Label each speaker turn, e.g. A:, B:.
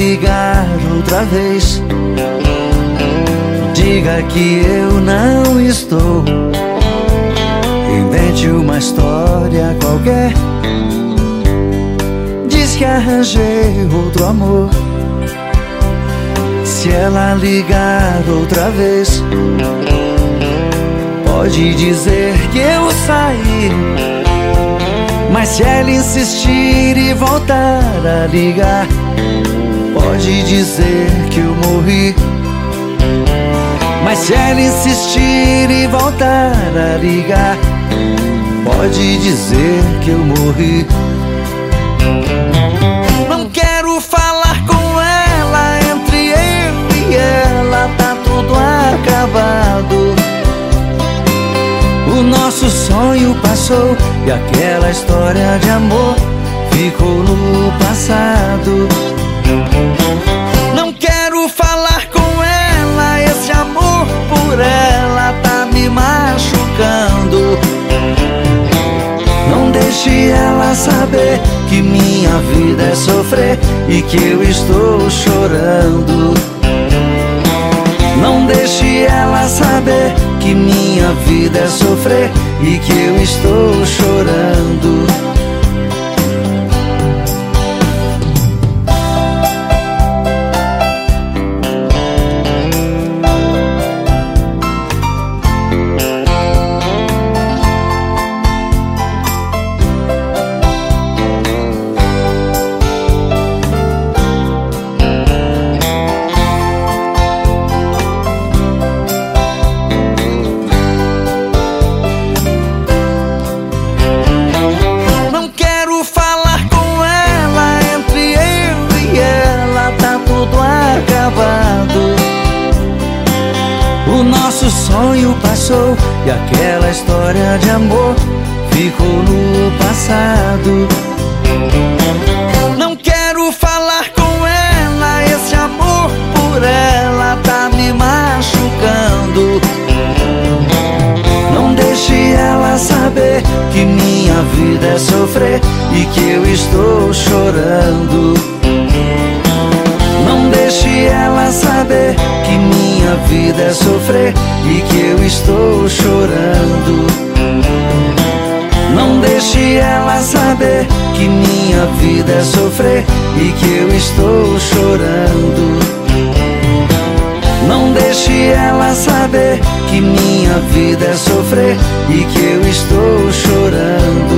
A: ligar outra vez, diga que eu não estou. Invente uma história qualquer. Diz que arranjei outro amor. Se ela ligar outra vez, pode dizer que eu saí. Mas se ela insistir e voltar a ligar, pode dizer que eu morri. Mas se ela insistir e voltar a ligar, pode dizer que eu morri. Nosso sonho passou e aquela história de amor ficou no passado. Não quero falar com ela, esse amor por ela tá me machucando. Não deixe ela saber que minha vida é sofrer e que eu estou chorando. Não deixe ela saber que minha vida é sofrer e que eu estou chorando. O sonho passou e aquela história de amor ficou no passado. Não quero falar com ela, esse amor por ela tá me machucando. Não deixe ela saber que minha vida é sofrer e que eu estou chorando. Não deixe ela saber que minha vida é sofrer e que eu estou chorando. Não deixe ela saber que minha vida é sofrer e que eu estou chorando. Não deixe ela saber que minha vida é sofrer e que eu estou chorando.